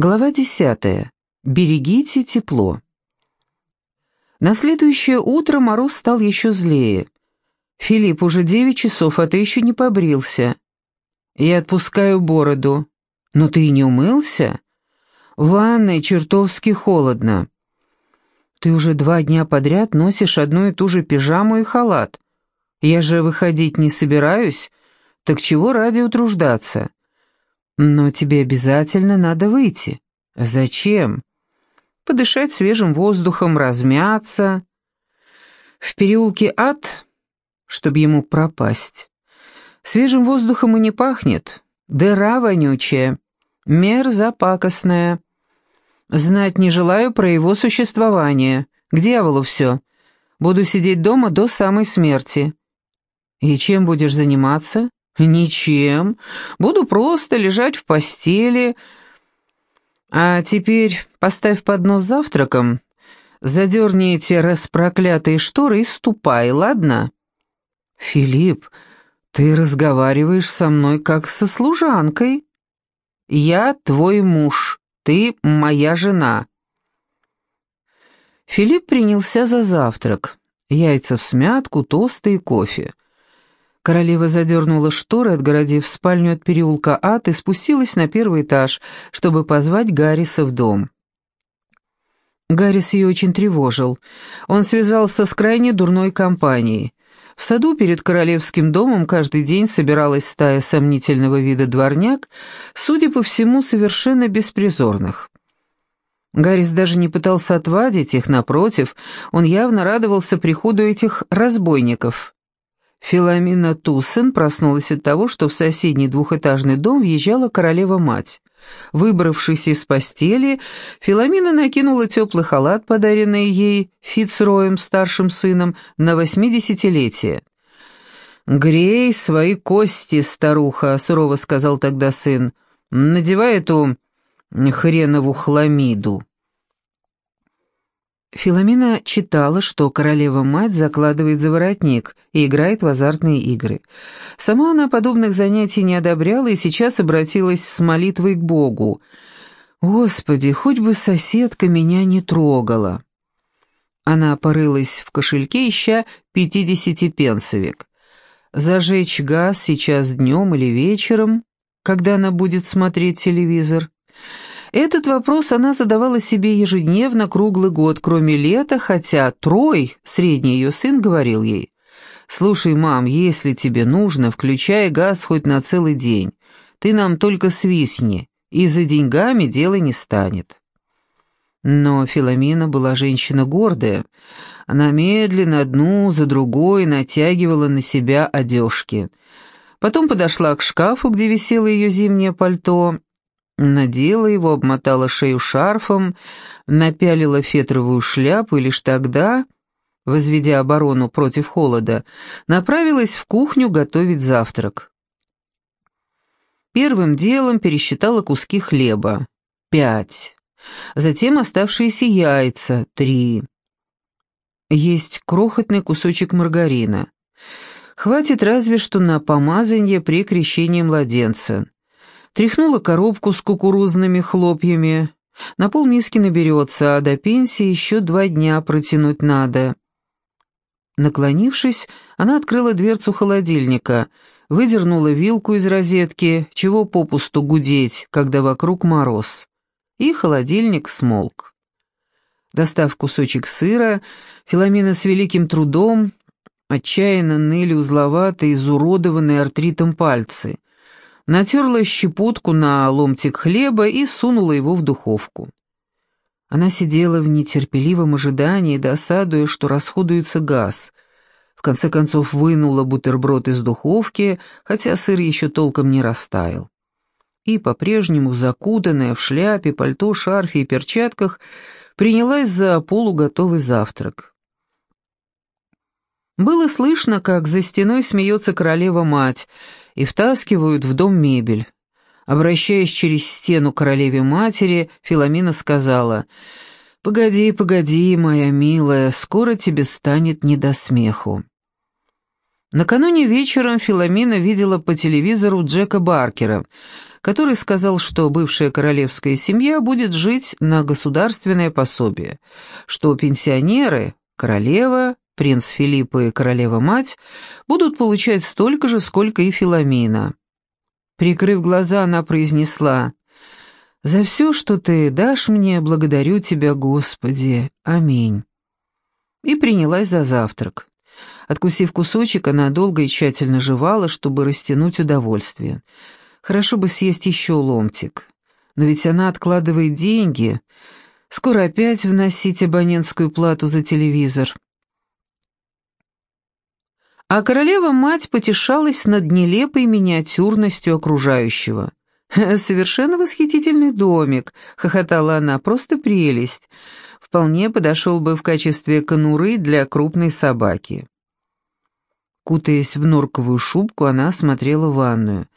Глава десятая. Берегите тепло. На следующее утро мороз стал еще злее. «Филипп, уже девять часов, а ты еще не побрился». «Я отпускаю бороду». «Но ты и не умылся?» «В ванной чертовски холодно». «Ты уже два дня подряд носишь одну и ту же пижаму и халат. Я же выходить не собираюсь, так чего ради утруждаться?» Но тебе обязательно надо выйти. Зачем? Подышать свежим воздухом, размяться. В переулке ад, чтобы ему пропасть. Свежим воздухом и не пахнет. Дыра вонючая, мерзопакостная. Знать не желаю про его существование. К дьяволу все. Буду сидеть дома до самой смерти. И чем будешь заниматься? «Ничем. Буду просто лежать в постели. А теперь поставь поднос завтраком, задерни эти распроклятые шторы и ступай, ладно?» «Филипп, ты разговариваешь со мной как со служанкой. Я твой муж, ты моя жена». Филипп принялся за завтрак. Яйца в смятку, тосты и кофе. Королева задернула шторы, отгородив спальню от переулка Ад, и спустилась на первый этаж, чтобы позвать Гарриса в дом. Гаррис ее очень тревожил. Он связался с крайне дурной компанией. В саду перед королевским домом каждый день собиралась стая сомнительного вида дворняк, судя по всему, совершенно беспризорных. Гаррис даже не пытался отвадить их, напротив, он явно радовался приходу этих разбойников. Филомена Туссен проснулась от того, что в соседний двухэтажный дом въезжала королева-мать. Выбравшись из постели, Филомена накинула теплый халат, подаренный ей Фицроем, старшим сыном, на восьмидесятилетие. «Грей свои кости, старуха», — сурово сказал тогда сын. «Надевай эту хренову хламиду». Филомена читала, что королева-мать закладывает за воротник и играет в азартные игры. Сама она подобных занятий не одобряла и сейчас обратилась с молитвой к Богу. «Господи, хоть бы соседка меня не трогала». Она порылась в кошельке, ища пятидесятипенсовик. Зажечь газ сейчас днем или вечером, когда она будет смотреть телевизор — этот вопрос она задавала себе ежедневно круглый год, кроме лета, хотя Трой, средний ее сын, говорил ей, «Слушай, мам, если тебе нужно, включай газ хоть на целый день. Ты нам только свистни, и за деньгами дело не станет». Но Филомена была женщина гордая. Она медленно одну за другой натягивала на себя одежки. Потом подошла к шкафу, где висело ее зимнее пальто, Надела его, обмотала шею шарфом, напялила фетровую шляпу и лишь тогда, возведя оборону против холода, направилась в кухню готовить завтрак. Первым делом пересчитала куски хлеба — пять, затем оставшиеся яйца — три. Есть крохотный кусочек маргарина. Хватит разве что на помазанье при крещении младенца тряхнула коробку с кукурузными хлопьями. На полмиски наберется, а до пенсии еще два дня протянуть надо. Наклонившись, она открыла дверцу холодильника, выдернула вилку из розетки, чего попусту гудеть, когда вокруг мороз. И холодильник смолк. Достав кусочек сыра, Филомена с великим трудом отчаянно ныли узловатые, изуродованные артритом пальцы натерла щепотку на ломтик хлеба и сунула его в духовку. Она сидела в нетерпеливом ожидании, досадуя, что расходуется газ. В конце концов вынула бутерброд из духовки, хотя сыр еще толком не растаял. И, по-прежнему закутанная в шляпе, пальто, шарфе и перчатках, принялась за полуготовый завтрак. Было слышно, как за стеной смеется королева-мать, и втаскивают в дом мебель. Обращаясь через стену королеве-матери, Филомена сказала, «Погоди, погоди, моя милая, скоро тебе станет не до смеху». Накануне вечером Филомена видела по телевизору Джека Баркера, который сказал, что бывшая королевская семья будет жить на государственное пособие, что пенсионеры, королева, принц Филипп и королева-мать будут получать столько же, сколько и Филомена. Прикрыв глаза, она произнесла «За все, что ты дашь мне, благодарю тебя, Господи. Аминь». И принялась за завтрак. Откусив кусочек, она долго и тщательно жевала, чтобы растянуть удовольствие. Хорошо бы съесть еще ломтик. Но ведь она откладывает деньги. Скоро опять вносить абонентскую плату за телевизор. А королева-мать потешалась над нелепой миниатюрностью окружающего. «Совершенно восхитительный домик», — хохотала она, — «просто прелесть. Вполне подошел бы в качестве конуры для крупной собаки». Кутаясь в норковую шубку, она смотрела в ванную.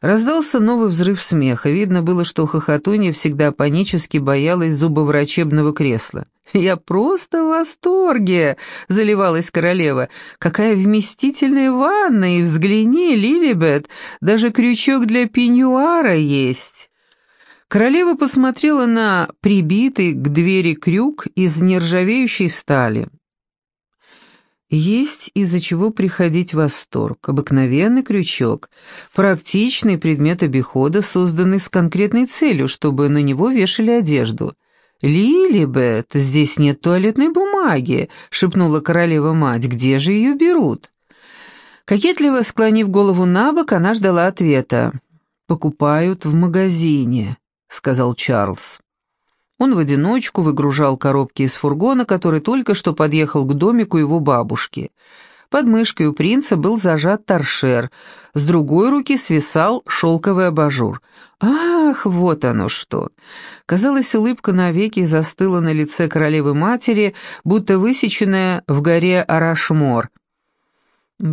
Раздался новый взрыв смеха. Видно было, что хохотунья всегда панически боялась зубоврачебного кресла. «Я просто в восторге!» — заливалась королева. «Какая вместительная ванна! И взгляни, Лилибет, даже крючок для пеньюара есть!» Королева посмотрела на прибитый к двери крюк из нержавеющей стали. Есть из-за чего приходить в восторг. Обыкновенный крючок, практичный предмет обихода, созданный с конкретной целью, чтобы на него вешали одежду. «Лилибет, здесь нет туалетной бумаги», — шепнула королева-мать. «Где же ее берут?» Кокетливо склонив голову на бок, она ждала ответа. «Покупают в магазине», — сказал Чарльз. Он в одиночку выгружал коробки из фургона, который только что подъехал к домику его бабушки. Под мышкой у принца был зажат торшер, с другой руки свисал шелковый абажур. Ах, вот оно что! Казалось, улыбка навеки застыла на лице королевы-матери, будто высеченная в горе Арашмор.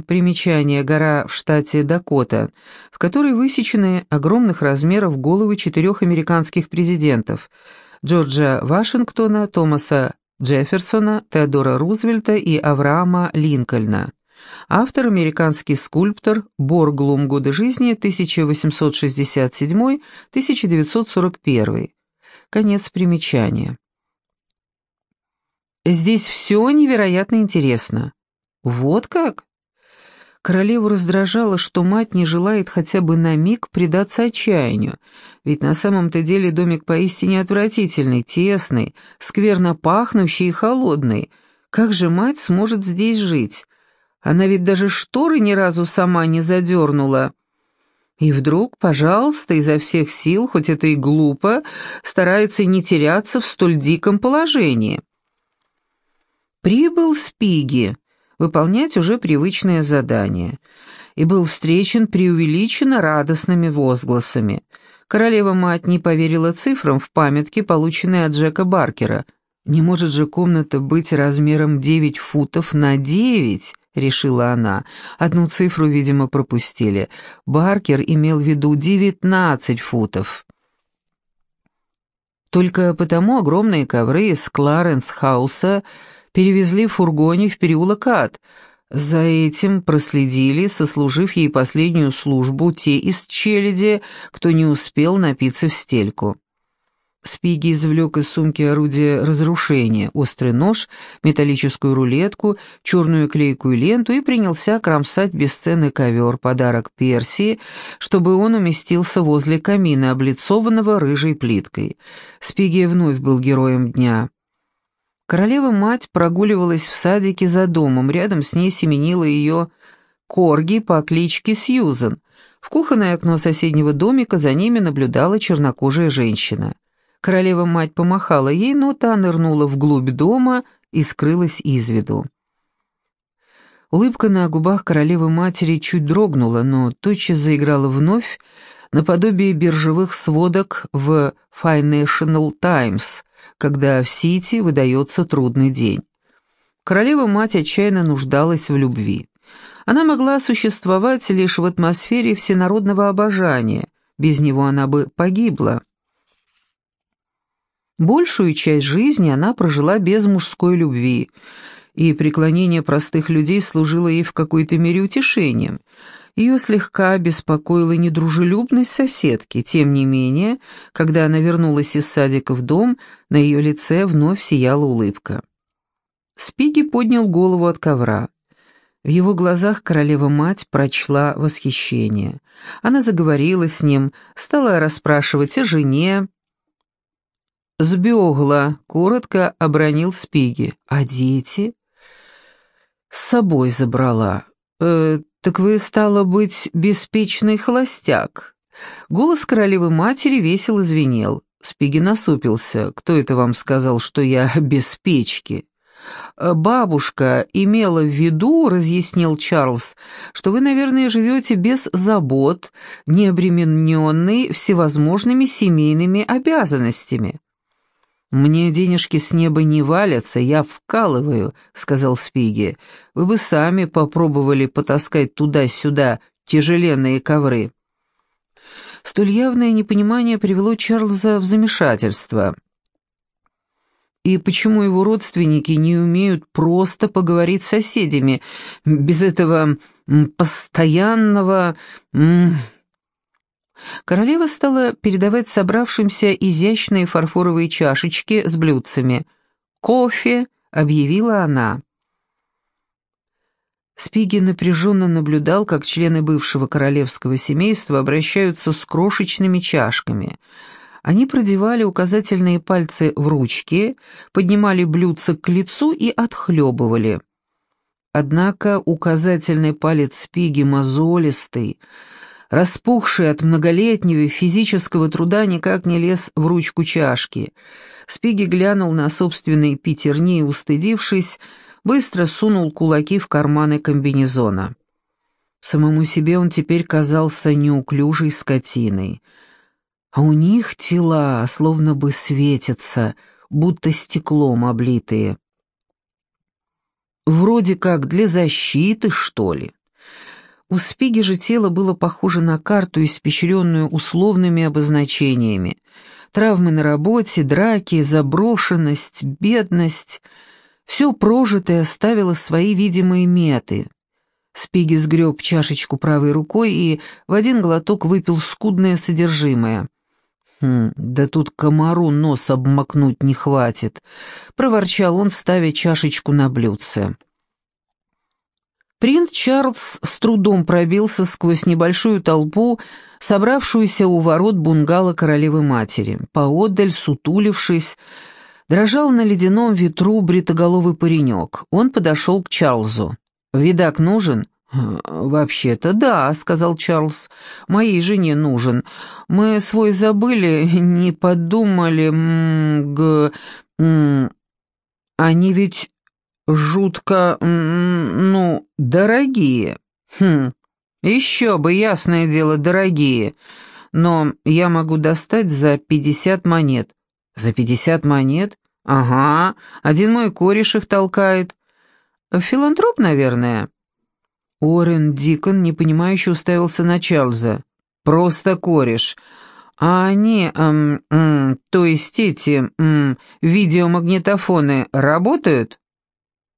Примечание «Гора в штате Дакота», в которой высечены огромных размеров головы четырех американских президентов – Джорджа Вашингтона, Томаса Джефферсона, Теодора Рузвельта и Авраама Линкольна. Автор – американский скульптор Борглум «Годы жизни» 1867-1941. Конец примечания. Здесь все невероятно интересно. Вот как? Королеву раздражало, что мать не желает хотя бы на миг предаться отчаянию, ведь на самом-то деле домик поистине отвратительный, тесный, скверно пахнущий и холодный. Как же мать сможет здесь жить? Она ведь даже шторы ни разу сама не задернула. И вдруг, пожалуйста, изо всех сил, хоть это и глупо, старается не теряться в столь диком положении. Прибыл Спиги, выполнять уже привычное задание, и был встречен преувеличенно радостными возгласами. Королева-мать не поверила цифрам в памятке, полученной от Джека Баркера. «Не может же комната быть размером 9 футов на 9?» — решила она. Одну цифру, видимо, пропустили. Баркер имел в виду 19 футов. Только потому огромные ковры из Кларенс-хауса перевезли в фургоне в переулок Ад. За этим проследили, сослужив ей последнюю службу, те из челяди, кто не успел напиться в стельку. Спиги извлек из сумки орудие разрушения, острый нож, металлическую рулетку, черную клейкую ленту и принялся кромсать бесценный ковер, подарок Персии, чтобы он уместился возле камина, облицованного рыжей плиткой. Спиги вновь был героем дня. Королева-мать прогуливалась в садике за домом, рядом с ней семенила ее корги по кличке Сьюзен. В кухонное окно соседнего домика за ними наблюдала чернокожая женщина. Королева-мать помахала ей, но та нырнула вглубь дома и скрылась из виду. Улыбка на губах королевы-матери чуть дрогнула, но тотчас заиграла вновь, наподобие биржевых сводок в Financial Times, когда в Сити выдается трудный день. Королева-мать отчаянно нуждалась в любви. Она могла существовать лишь в атмосфере всенародного обожания, без него она бы погибла. Большую часть жизни она прожила без мужской любви, и преклонение простых людей служило ей в какой-то мере утешением. Ее слегка беспокоила недружелюбность соседки, тем не менее, когда она вернулась из садика в дом, на ее лице вновь сияла улыбка. Спиги поднял голову от ковра. В его глазах королева-мать прочла восхищение. Она заговорила с ним, стала расспрашивать о жене. «Сбегла», — коротко обронил Спиги. «А дети?» «С собой забрала. Э, так вы, стало быть, беспечный холостяк». Голос королевы-матери весело звенел. Спиги насупился. «Кто это вам сказал, что я без печки?» Э, «Бабушка имела в виду, — разъяснил Чарльз, — что вы, наверное, живете без забот, не обремененный всевозможными семейными обязанностями». «Мне денежки с неба не валятся, я вкалываю», — сказал Спиги. «Вы бы сами попробовали потаскать туда-сюда тяжеленные ковры». Столь явное непонимание привело Чарльза в замешательство и почему его родственники не умеют просто поговорить с соседями, без этого постоянного... Королева стала передавать собравшимся изящные фарфоровые чашечки с блюдцами. «Кофе!» — объявила она. Спиги напряженно наблюдал, как члены бывшего королевского семейства обращаются с крошечными чашками — они продевали указательные пальцы в ручки, поднимали блюдце к лицу и отхлебывали. Однако указательный палец Пиги мозолистый, распухший от многолетнего физического труда, никак не лез в ручку чашки. Спиги глянул на собственные пятерни и, устыдившись, быстро сунул кулаки в карманы комбинезона. Самому себе он теперь казался неуклюжей скотиной — а у них тела словно бы светятся, будто стеклом облитые. Вроде как для защиты, что ли. У Спиги же тело было похоже на карту, испещренную условными обозначениями. Травмы на работе, драки, заброшенность, бедность. Все прожитое оставило свои видимые меты. Спиги сгреб чашечку правой рукой и в один глоток выпил скудное содержимое — «Хм, да тут комару нос обмакнуть не хватит», — проворчал он, ставя чашечку на блюдце. Принц Чарльз с трудом пробился сквозь небольшую толпу, собравшуюся у ворот бунгало королевы-матери. Поодаль, сутулившись, дрожал на ледяном ветру бритоголовый паренек. Он подошел к Чарльзу. «Видак нужен?» «Вообще-то да», — сказал Чарльз. «Моей жене нужен. Мы свой забыли, не подумали. Г они ведь жутко, ну, дорогие. Хм, еще бы, ясное дело, дорогие. Но я могу достать за пятьдесят монет». «За пятьдесят монет? Ага, один мой кореш их толкает. Филантроп, наверное». Орен Дикон, непонимающе уставился на Чарльза. «Просто кореш. А они, эм, эм, то есть эти, эм, видеомагнитофоны работают?»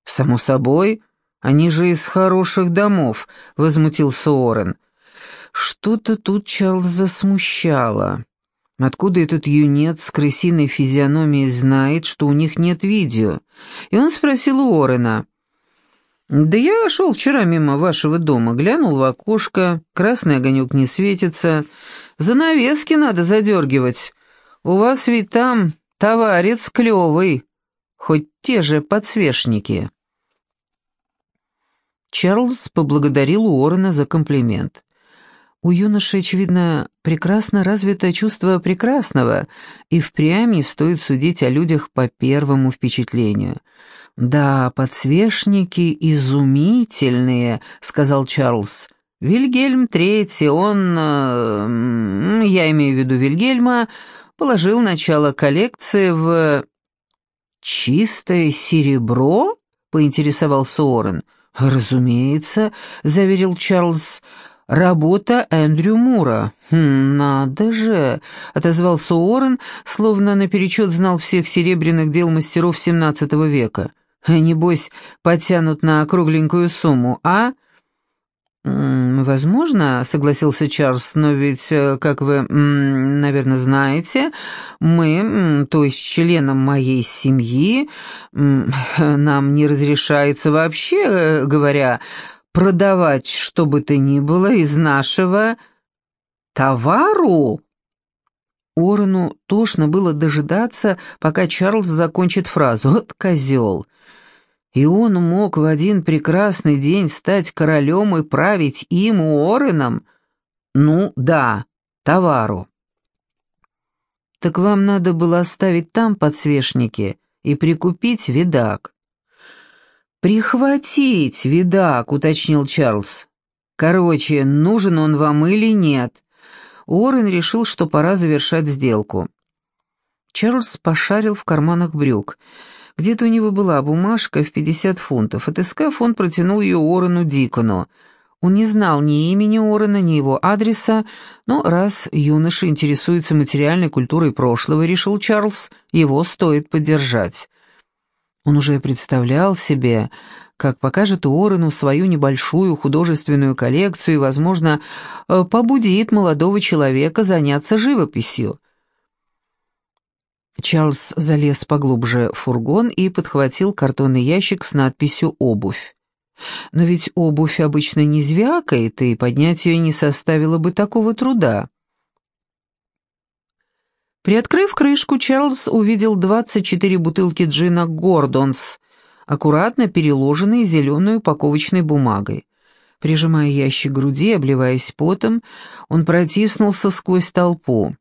«Само собой. Они же из хороших домов», — возмутился Орен. Что-то тут Чарльза смущало. Откуда этот юнец с крысиной физиономией знает, что у них нет видео? И он спросил у Орена. «Да я шел вчера мимо вашего дома, глянул в окошко, красный огонек не светится, занавески надо задергивать. У вас ведь там товарец клевый, хоть те же подсвечники». Чарльз поблагодарил Уоррена за комплимент. У юноши, очевидно, прекрасно развито чувство прекрасного, и впрямь не стоит судить о людях по первому впечатлению — «Да, подсвечники изумительные», — сказал Чарльз. «Вильгельм Третий, он, э, я имею в виду Вильгельма, положил начало коллекции в...» «Чистое серебро?» — поинтересовался Уоррен. «Разумеется», — заверил Чарльз, — «работа Эндрю Мура». «Хм, надо же», — отозвался Уоррен, словно наперечет знал всех серебряных дел мастеров XVII века. Небось, потянут на кругленькую сумму, а?» «Возможно», — согласился Чарльз, «но ведь, э, как вы, наверное, знаете, мы, то есть членам моей семьи, нам не разрешается вообще, э, говоря, продавать что бы то ни было из нашего товару». Орону тошно было дожидаться, пока Чарльз закончит фразу «Вот козел». И он мог в один прекрасный день стать королем и править им, Уорреном? Ну, да, товару. Так вам надо было оставить там подсвечники и прикупить видак. «Прихватить видак», — уточнил Чарльз. «Короче, нужен он вам или нет?» Уоррен решил, что пора завершать сделку. Чарльз пошарил в карманах брюк. Где-то у него была бумажка в 50 фунтов. Отыскав, он протянул ее Уоррену Дикону. Он не знал ни имени Уоррена, ни его адреса, но раз юноша интересуется материальной культурой прошлого, решил Чарльз, его стоит поддержать. Он уже представлял себе, как покажет Уоррену свою небольшую художественную коллекцию и, возможно, э, побудит молодого человека заняться живописью. Чарльз залез поглубже в фургон и подхватил картонный ящик с надписью «Обувь». Но ведь обувь обычно не звякает, и поднять ее не составило бы такого труда. Приоткрыв крышку, Чарльз увидел 24 бутылки джина «Гордонс», аккуратно переложенные зеленой упаковочной бумагой. Прижимая ящик к груди, обливаясь потом, он протиснулся сквозь толпу.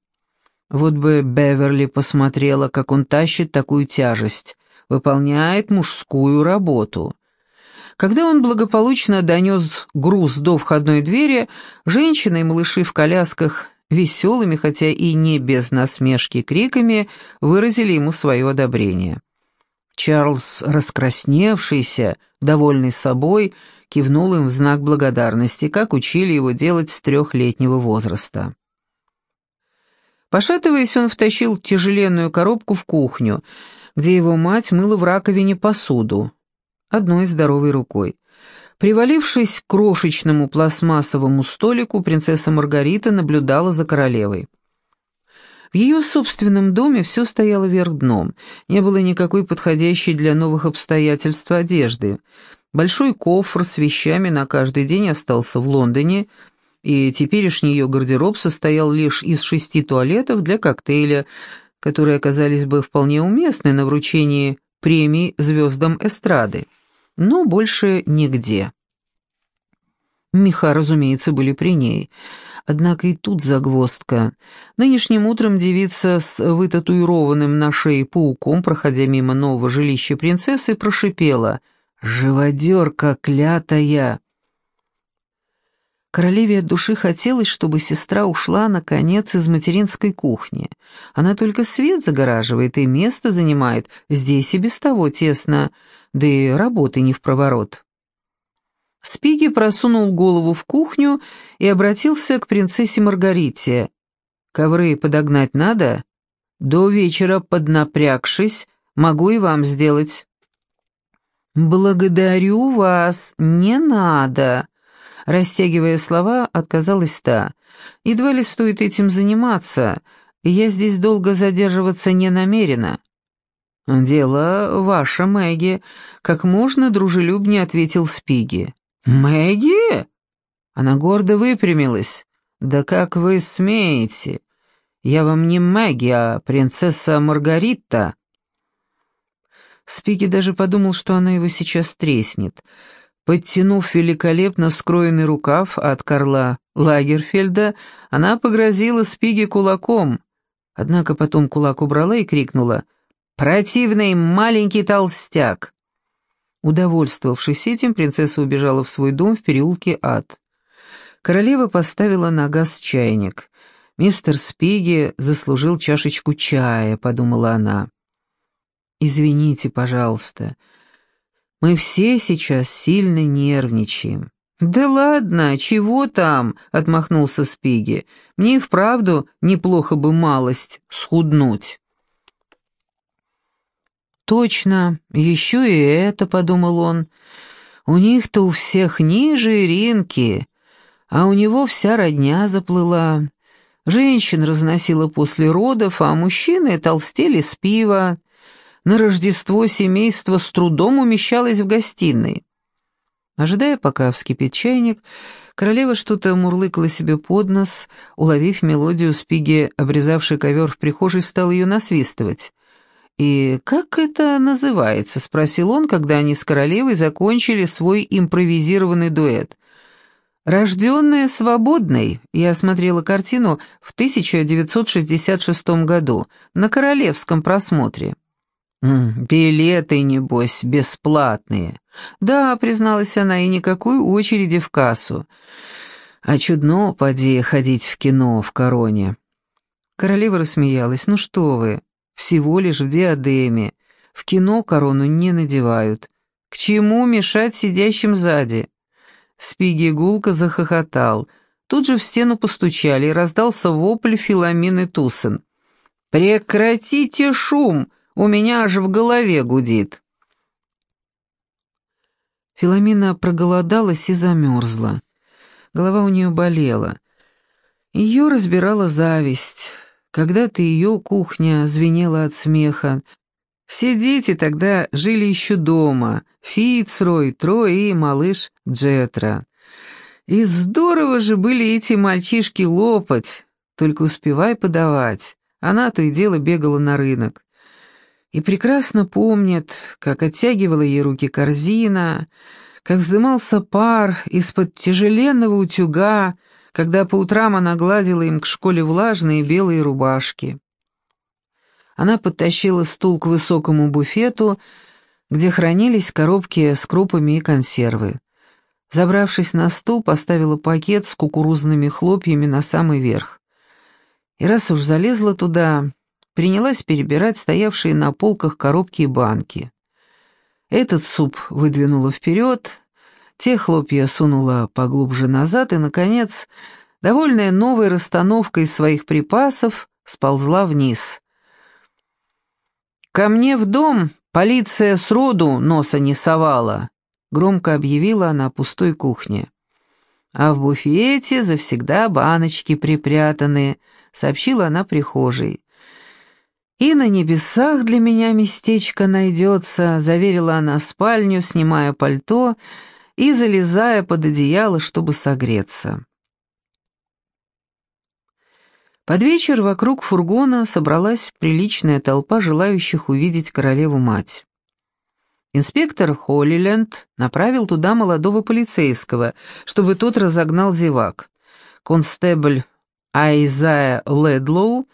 Вот бы Беверли посмотрела, как он тащит такую тяжесть, выполняет мужскую работу. Когда он благополучно донес груз до входной двери, женщины и малыши в колясках веселыми, хотя и не без насмешки криками, выразили ему свое одобрение. Чарльз, раскрасневшийся, довольный собой, кивнул им в знак благодарности, как учили его делать с трехлетнего возраста. Пошатываясь, он втащил тяжеленную коробку в кухню, где его мать мыла в раковине посуду, одной здоровой рукой. Привалившись к крошечному пластмассовому столику, принцесса Маргарита наблюдала за королевой. В ее собственном доме все стояло вверх дном, не было никакой подходящей для новых обстоятельств одежды. Большой кофр с вещами на каждый день остался в Лондоне, и теперешний ее гардероб состоял лишь из шести туалетов для коктейля, которые оказались бы вполне уместны на вручении премий звездам эстрады, но больше нигде. Меха, разумеется, были при ней. Однако и тут загвоздка. Нынешним утром девица с вытатуированным на шее пауком, проходя мимо нового жилища принцессы, прошипела «Живодерка клятая!» Королеве от души хотелось, чтобы сестра ушла, наконец, из материнской кухни. Она только свет загораживает и место занимает, здесь и без того тесно, да и работы не в проворот. Спиги просунул голову в кухню и обратился к принцессе Маргарите. «Ковры подогнать надо? До вечера, поднапрягшись, могу и вам сделать». «Благодарю вас, не надо», Растягивая слова, отказалась та. «Едва ли стоит этим заниматься. Я здесь долго задерживаться не намерена». «Дело ваше, Мэгги», — как можно дружелюбнее ответил Спиги. «Мэгги?» Она гордо выпрямилась. «Да как вы смеете? Я вам не Мэгги, а принцесса Маргарита». Спиги даже подумал, что она его сейчас треснет. Подтянув великолепно скроенный рукав от Карла Лагерфельда, она погрозила Спиге кулаком. Однако потом кулак убрала и крикнула «Противный маленький толстяк!». Удовольствовавшись этим, принцесса убежала в свой дом в переулке Ад. Королева поставила на газ чайник. «Мистер Спиги заслужил чашечку чая», — подумала она. «Извините, пожалуйста», мы все сейчас сильно нервничаем». «Да ладно, чего там?» — отмахнулся Спиги. «Мне и вправду неплохо бы малость схуднуть». «Точно, еще и это», — подумал он. «У них-то у всех ниже Иринки, а у него вся родня заплыла. Женщин разносила после родов, а мужчины толстели с пива. На Рождество семейство с трудом умещалось в гостиной. Ожидая, пока вскипит чайник, королева что-то мурлыкала себе под нос, уловив мелодию спиги, обрезавший ковер в прихожей, стал ее насвистывать. «И как это называется?» — спросил он, когда они с королевой закончили свой импровизированный дуэт. Рожденная свободной, я смотрела картину в 1966 году на королевском просмотре. «Билеты, небось, бесплатные». «Да», — призналась она, — «и никакой очереди в кассу». «А чудно, поди, ходить в кино в короне». Королева рассмеялась. «Ну что вы, всего лишь в диадеме. В кино корону не надевают. К чему мешать сидящим сзади?» Спиги гулко захохотал. Тут же в стену постучали, и раздался вопль Филамины Туссен. «Прекратите шум! У меня аж в голове гудит!» Филамина проголодалась и замерзла. Голова у нее болела. Ее разбирала зависть. Когда-то ее кухня звенела от смеха. Все дети тогда жили еще дома, Фицрой, Трой и малыш Джетра. И здорово же были эти мальчишки лопать, только успевай подавать. Она то и дело бегала на рынок. И прекрасно помнит, как оттягивала ей руки корзина, как вздымался пар из-под тяжеленного утюга, когда по утрам она гладила им к школе влажные белые рубашки. Она подтащила стул к высокому буфету, где хранились коробки с крупами и консервы. Забравшись на стул, поставила пакет с кукурузными хлопьями на самый верх. И раз уж залезла туда, принялась перебирать стоявшие на полках коробки и банки. Этот суп выдвинула вперед, те хлопья сунула поглубже назад и, наконец, довольная новой расстановкой своих припасов, сползла вниз. «Ко мне в дом «Полиция сроду носа не совала», — громко объявила она пустой кухне. «А в буфете завсегда баночки припрятаны», — сообщила она прихожей. «И на небесах для меня местечко найдется», — заверила она спальню, снимая пальто и залезая под одеяло, чтобы согреться. Под вечер вокруг фургона собралась приличная толпа желающих увидеть королеву-мать. Инспектор Холлиленд направил туда молодого полицейского, чтобы тот разогнал зевак. Констебль Айзая Ледлоу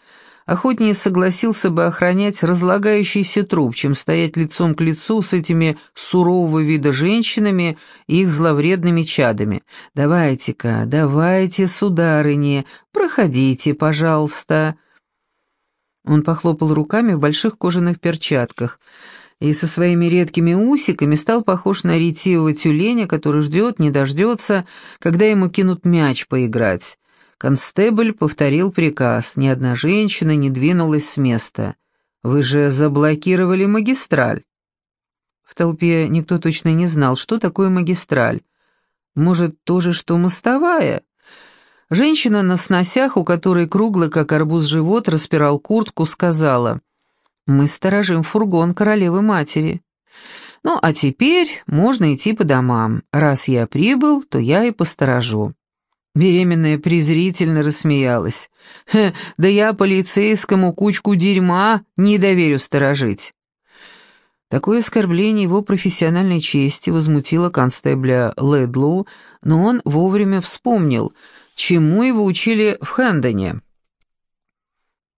охотнее согласился бы охранять разлагающийся труп, чем стоять лицом к лицу с этими сурового вида женщинами и их зловредными чадами. «Давайте-ка, давайте, сударыни, проходите, пожалуйста». Он похлопал руками в больших кожаных перчатках и со своими редкими усиками стал похож на ретивого тюленя, который ждет, не дождется, когда ему кинут мяч поиграть. Констебль повторил приказ, ни одна женщина не двинулась с места. «Вы же заблокировали магистраль». В толпе никто точно не знал, что такое магистраль. Может, то же, что мостовая? Женщина на сносях, у которой круглый, как арбуз, живот, распирал куртку, сказала, «Мы сторожим фургон королевы-матери». «Ну, а теперь можно идти по домам. Раз я прибыл, то я и посторожу». Беременная презрительно рассмеялась. «Хе, да я полицейскому кучку дерьма не доверю сторожить». Такое оскорбление его профессиональной чести возмутило констебля Ледлоу, но он вовремя вспомнил, чему его учили в Хэндоне.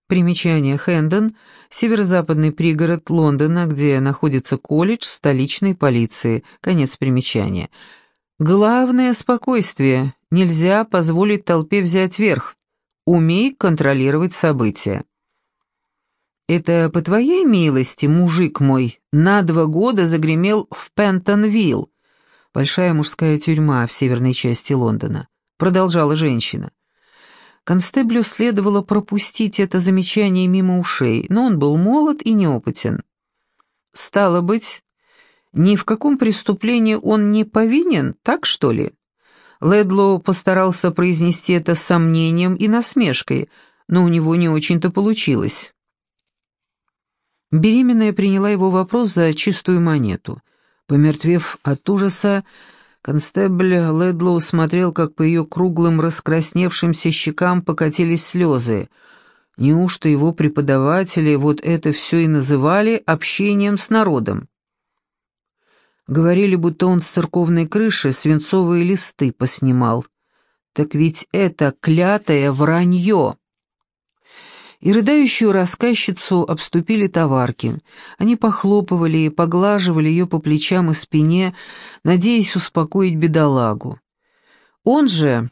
Примечание Хэндон — северо-западный пригород Лондона, где находится колледж столичной полиции. Конец примечания — Главное — спокойствие. Нельзя позволить толпе взять верх. Умей контролировать события. Это по твоей милости, мужик мой, на два года загремел в Пентонвилл, большая мужская тюрьма в северной части Лондона, продолжала женщина. Констеблю следовало пропустить это замечание мимо ушей, но он был молод и неопытен. Стало быть, ни в каком преступлении он не повинен, так что ли? Ледлоу постарался произнести это с сомнением и насмешкой, но у него не очень-то получилось. Беременная приняла его вопрос за чистую монету. Помертвев от ужаса, констебль Ледлоу смотрел, как по ее круглым раскрасневшимся щекам покатились слезы. Неужто его преподаватели вот это все и называли общением с народом? Говорили, будто он с церковной крыши свинцовые листы поснимал. Так ведь это клятое вранье. И рыдающую рассказчицу обступили товарки. Они похлопывали и поглаживали ее по плечам и спине, надеясь успокоить бедолагу. Он же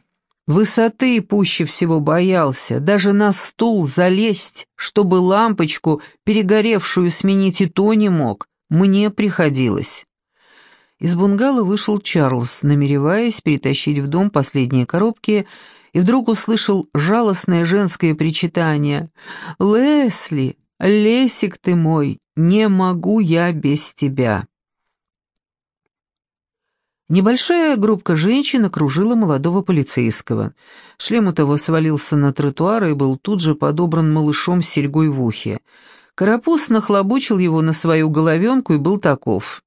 высоты пуще всего боялся, даже на стул залезть, чтобы лампочку, перегоревшую, сменить и то не мог. Мне приходилось. Из бунгало вышел Чарльз, намереваясь перетащить в дом последние коробки, и вдруг услышал жалостное женское причитание. «Лесли, лесик ты мой, не могу я без тебя!» Небольшая группка женщин окружила молодого полицейского. Шлем у того свалился на тротуар и был тут же подобран малышом с серьгой в ухе. Карапуз нахлобучил его на свою головенку и был таков.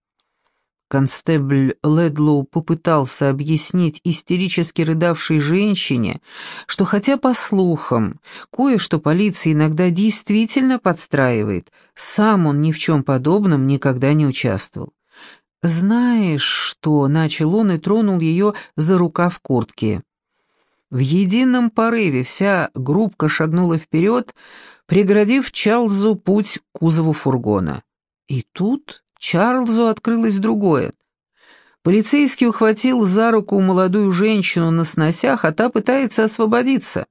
Констебль Ледлоу попытался объяснить истерически рыдавшей женщине, что хотя по слухам, кое-что полиция иногда действительно подстраивает, сам он ни в чем подобном никогда не участвовал. «Знаешь что?» — начал он и тронул ее за рукав куртки. В едином порыве вся группка шагнула вперед, преградив Чарльзу путь к кузову фургона. И тут Чарльзу открылось другое. Полицейский ухватил за руку молодую женщину на сносях, а та пытается освободиться.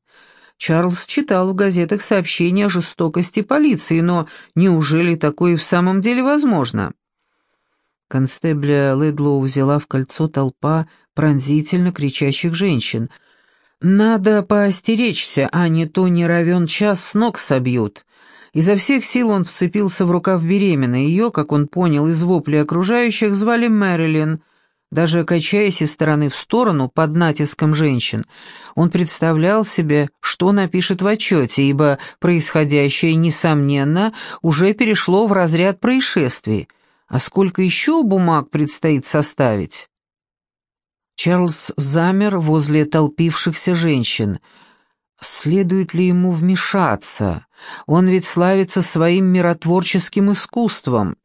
Чарльз читал в газетах сообщения о жестокости полиции, но неужели такое в самом деле возможно? Констебля Ледлоу взяла в кольцо толпа пронзительно кричащих женщин. «Надо поостеречься, а не то не равен час с ног собьют». Изо всех сил он вцепился в рукав беременной. Ее, как он понял из воплей окружающих, звали Мэрилин. Даже качаясь из стороны в сторону под натиском женщин, он представлял себе, что напишет в отчете, ибо происходящее, несомненно, уже перешло в разряд происшествий. А сколько еще бумаг предстоит составить? Чарльз замер возле толпившихся женщин — Следует ли ему вмешаться? Он ведь славится своим миротворческим искусством.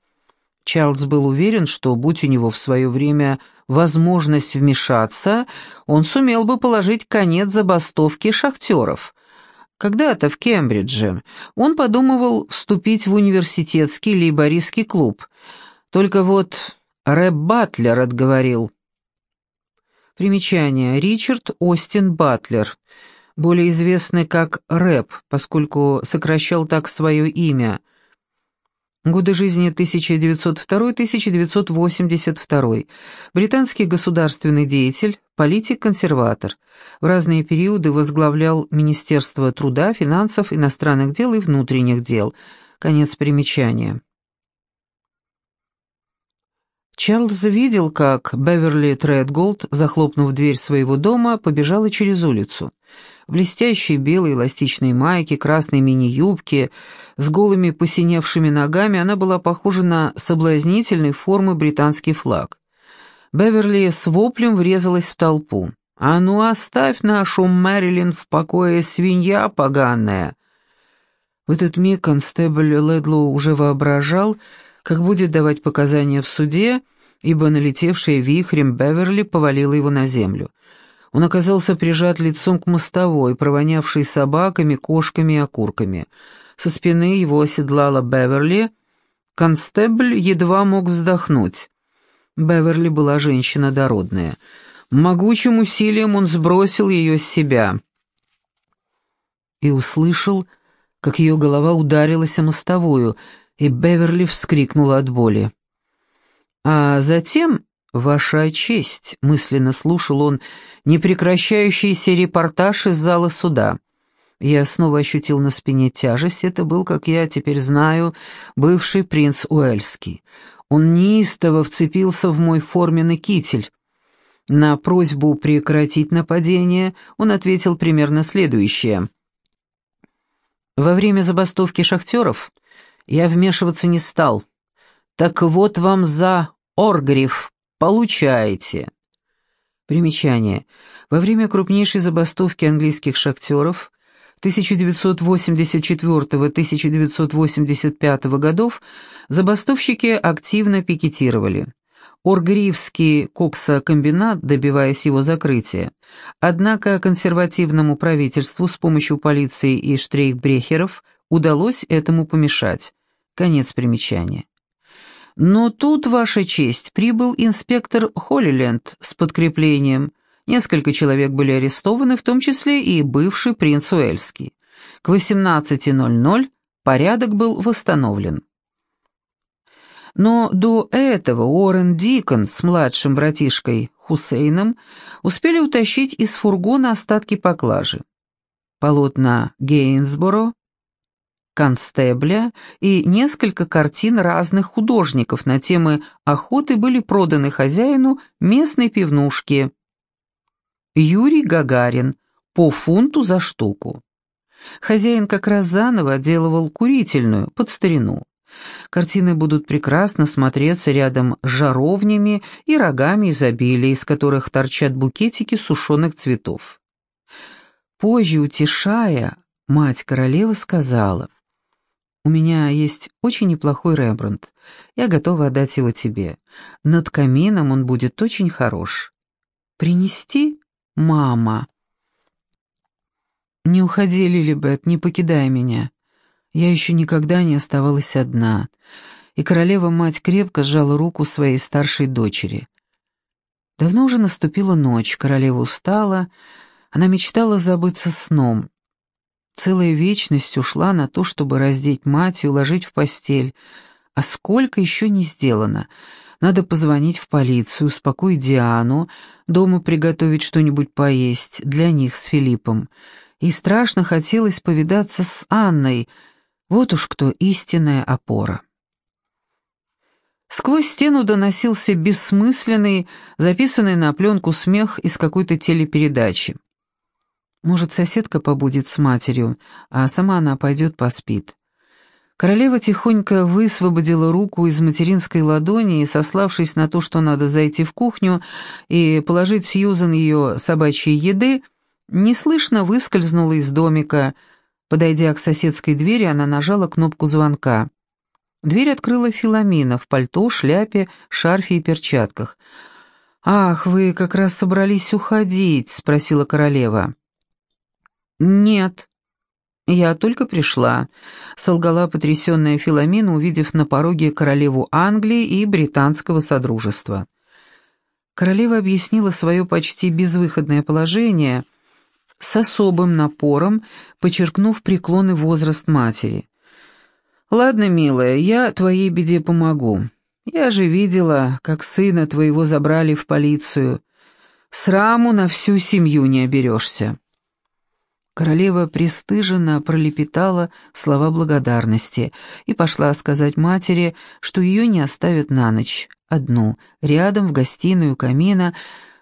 Чарльз был уверен, что, будь у него в свое время возможность вмешаться, он сумел бы положить конец забастовке шахтеров. Когда-то в Кембридже он подумывал вступить в университетский лейбористский клуб. Только вот Рэб Батлер отговорил. Примечание. Ричард Остин Батлер – более известный как Рэп, поскольку сокращал так свое имя. Годы жизни 1902-1982. Британский государственный деятель, политик-консерватор. В разные периоды возглавлял Министерство труда, финансов, иностранных дел и внутренних дел. Конец примечания. Чарльз видел, как Беверли Тредголд, захлопнув дверь своего дома, побежала через улицу. Блестящие белые эластичные майки, красные мини-юбки, с голыми посиневшими ногами она была похожа на соблазнительной формы британский флаг. Беверли с воплем врезалась в толпу. «А ну оставь нашу Мэрилин в покое, свинья поганая!» В этот миг констебль Ледлоу уже воображал, как будет давать показания в суде, ибо налетевшая вихрем Беверли повалила его на землю. Он оказался прижат лицом к мостовой, провонявшей собаками, кошками и окурками. Со спины его оседлала Беверли. Констебль едва мог вздохнуть. Беверли была женщина дородная. Могучим усилием он сбросил ее с себя. И услышал, как ее голова ударилась о мостовую — и Беверли вскрикнула от боли. А затем, «Ваша честь», — мысленно слушал он непрекращающийся репортаж из зала суда. Я снова ощутил на спине тяжесть. Это был, как я теперь знаю, бывший принц Уэльский. Он неистово вцепился в мой форменный китель. На просьбу прекратить нападение он ответил примерно следующее. «Во время забастовки шахтеров я вмешиваться не стал. Так вот вам за Оргриф, получаете». Примечание. Во время крупнейшей забастовки английских шахтеров 1984-1985 годов забастовщики активно пикетировали. Оргриевский коксокомбинат, добиваясь его закрытия. Однако консервативному правительству с помощью полиции и штрейхбрехеров удалось этому помешать. Конец примечания. Но тут, Ваша честь, прибыл инспектор Холлиленд с подкреплением. Несколько человек были арестованы, в том числе и бывший принц Уэльский. К 18.00 порядок был восстановлен. Но до этого Уоррен Дикон с младшим братишкой Хусейном успели утащить из фургона остатки поклажи. Полотна Гейнсборо, Констебля и несколько картин разных художников на темы охоты были проданы хозяину местной пивнушки. Юрий Гагарин по фунту за штуку. Хозяин как раз заново отделывал курительную, под старину. Картины будут прекрасно смотреться рядом с жаровнями и рогами изобилия, из которых торчат букетики сушеных цветов. Позже, утешая, мать королевы сказала, «У меня есть очень неплохой Рембрандт. Я готова отдать его тебе. Над камином он будет очень хорош. Принести, мама?» «Не уходи, Лилибет, не покидай меня. Я еще никогда не оставалась одна, и королева-мать крепко сжала руку своей старшей дочери. Давно уже наступила ночь, королева устала, она мечтала забыться сном. Целая вечность ушла на то, чтобы раздеть мать и уложить в постель, а сколько еще не сделано. Надо позвонить в полицию, успокоить Диану, дома приготовить что-нибудь поесть для них с Филиппом. И страшно хотелось повидаться с Анной — вот уж кто истинная опора. Сквозь стену доносился бессмысленный, записанный на пленку смех из какой-то телепередачи. Может, соседка побудет с матерью, а сама она пойдет поспит. Королева тихонько высвободила руку из материнской ладони и, сославшись на то, что надо зайти в кухню и положить Сьюзан ее собачьей еды, неслышно выскользнула из домика, Подойдя к соседской двери, она нажала кнопку звонка. Дверь открыла Филомена в пальто, шляпе, шарфе и перчатках. «Ах, вы как раз собрались уходить?» — спросила королева. «Нет, я только пришла», — солгала потрясенная Филомена, увидев на пороге королеву Англии и британского содружества. Королева объяснила свое почти безвыходное положение — с особым напором, подчеркнув преклонный возраст матери. «Ладно, милая, я твоей беде помогу. Я же видела, как сына твоего забрали в полицию. Сраму на всю семью не оберешься». Королева пристыженно пролепетала слова благодарности и пошла сказать матери, что ее не оставят на ночь, одну, рядом в гостиную камина,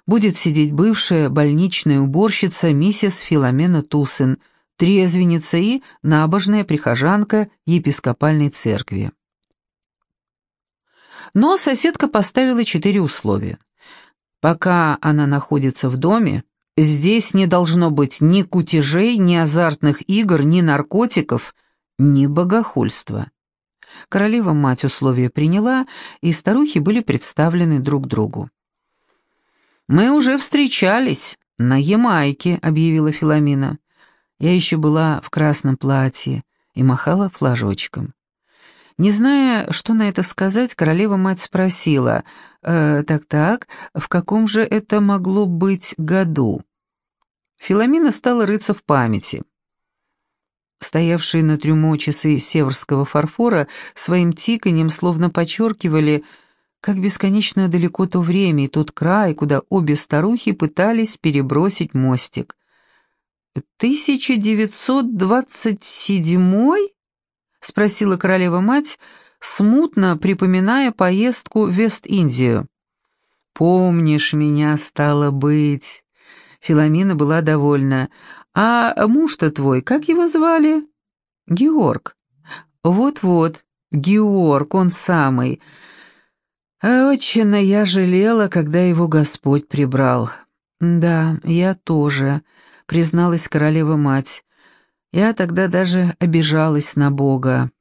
будет сидеть бывшая больничная уборщица миссис Филомена Тусен, трезвенница и набожная прихожанка епископальной церкви. Но соседка поставила четыре условия. Пока она находится в доме, здесь не должно быть ни кутежей, ни азартных игр, ни наркотиков, ни богохульства. Королева-мать условия приняла, и старухи были представлены друг другу. «Мы уже встречались на Ямайке», — объявила Филомена. Я еще была в красном платье и махала флажочком. Не зная, что на это сказать, королева-мать спросила, «Э, «Так-так, в каком же это могло быть году?» Филомена стала рыться в памяти. Стоявшие на трюмо часы северского фарфора своим тиканьем словно подчеркивали — как бесконечно далеко то время и тот край, куда обе старухи пытались перебросить мостик. 1927 — спросила королева-мать, смутно припоминая поездку в Вест-Индию. «Помнишь меня, стало быть?» Филомина была довольна. «А муж-то твой, как его звали?» «Георг». «Вот-вот, Георг, он самый. Очень я жалела, когда его Господь прибрал». «Да, я тоже», — призналась королева-мать. «Я тогда даже обижалась на Бога».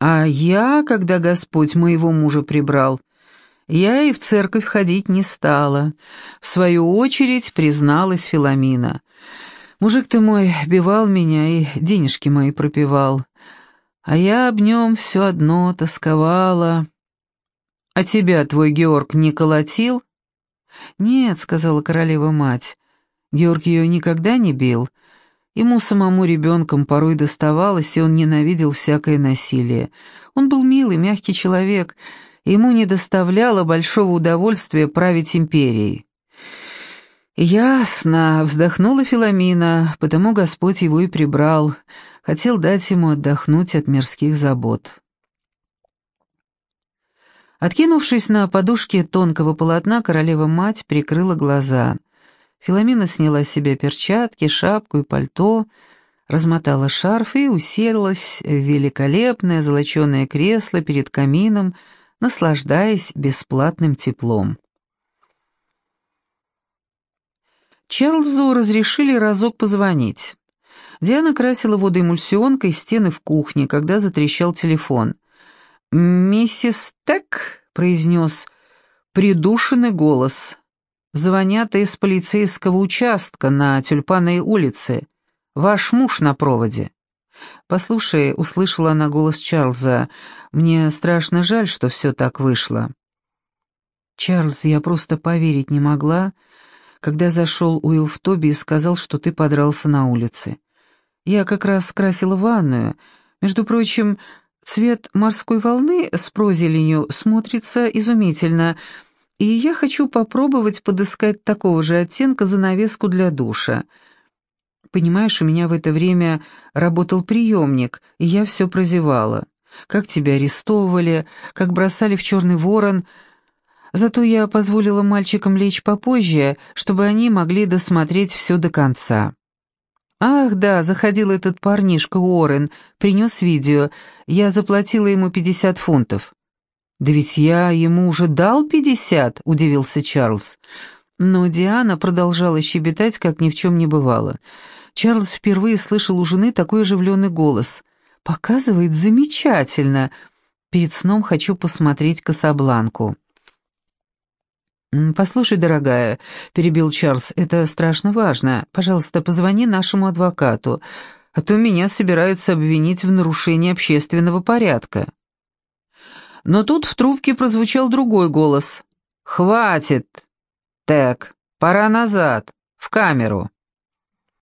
«А я, когда Господь моего мужа прибрал, я и в церковь ходить не стала», — в свою очередь призналась Филомина. «Мужик ты мой бивал меня и денежки мои пропивал, а я об нем все одно тосковала». «А тебя твой Георг не колотил?» «Нет», — сказала королева-мать, — «Георг ее никогда не бил. Ему самому ребенком порой доставалось, и он ненавидел всякое насилие. Он был милый, мягкий человек, и ему не доставляло большого удовольствия править империей». «Ясно», — вздохнула Филомина, потому Господь его и прибрал, хотел дать ему отдохнуть от мирских забот. Откинувшись на подушке тонкого полотна, королева-мать прикрыла глаза. Филомена сняла с себя перчатки, шапку и пальто, размотала шарф и уселась в великолепное золоченое кресло перед камином, наслаждаясь бесплатным теплом. Чарльзу разрешили разок позвонить. Диана красила водоэмульсионкой стены в кухне, когда затрещал телефон. «Миссис Тек», — произнес придушенный голос, — «звонят из полицейского участка на Тюльпанной улице. Ваш муж на проводе». «Послушай», — услышала она голос Чарльза, — «мне страшно жаль, что все так вышло». «Чарльз, я просто поверить не могла, когда зашел Уилл в Тоби и сказал, что ты подрался на улице. Я как раз красила ванную. Между прочим, Цвет морской волны с прозеленью смотрится изумительно, и я хочу попробовать подыскать такого же оттенка занавеску для душа. Понимаешь, у меня в это время работал приемник, и я все прозевала. Как тебя арестовывали, как бросали в черный ворон. Зато я позволила мальчикам лечь попозже, чтобы они могли досмотреть все до конца. «Ах, да, заходил этот парнишка Уоррен, принес видео. Я заплатила ему пятьдесят фунтов». «Да ведь я ему уже дал пятьдесят», — удивился Чарльз. Но Диана продолжала щебетать, как ни в чем не бывало. Чарльз впервые слышал у жены такой оживленный голос. «Показывает замечательно. Перед сном хочу посмотреть «Касабланку». «Послушай, дорогая», — перебил Чарльз, — «это страшно важно. Пожалуйста, позвони нашему адвокату, а то меня собираются обвинить в нарушении общественного порядка». Но тут в трубке прозвучал другой голос. «Хватит! Так, пора назад, в камеру».